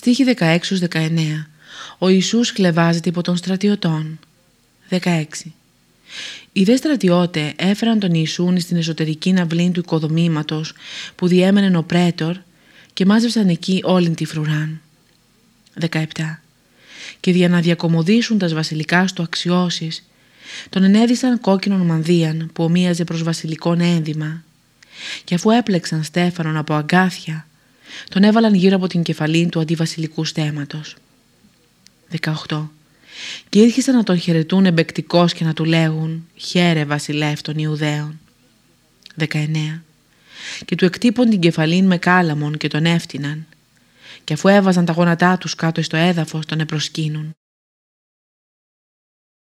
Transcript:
Στίχη 16-19 Ο Ιησούς χλεβάζεται υπό των στρατιωτών 16 οι δε στρατιώτε έφεραν τον Ιησούν στην εσωτερική ναυλή του οικοδομήματος που διέμενε ο πρέτορ και μάζευσαν εκεί όλη τη φρουράν. 17. Και για να διακομωδήσουν τας βασιλικά του αξιώσεις, τον ενέδισαν κόκκινον μανδύαν που ομοίαζε προς βασιλικόν ένδυμα και αφού έπλεξαν Στέφανον από αγκάθια, τον έβαλαν γύρω από την κεφαλή του αντιβασιλικού στέματος. 18. Και ήρχισαν να τον χαιρετούν εμπεκτικός και να του λέγουν «Χαίρε βασιλεύ των Ιουδαίων». 19. Και του εκτύπων την κεφαλήν με κάλαμον και τον έφτυναν και αφού έβαζαν τα γόνατά τους κάτω στο έδαφος τον επροσκύνουν.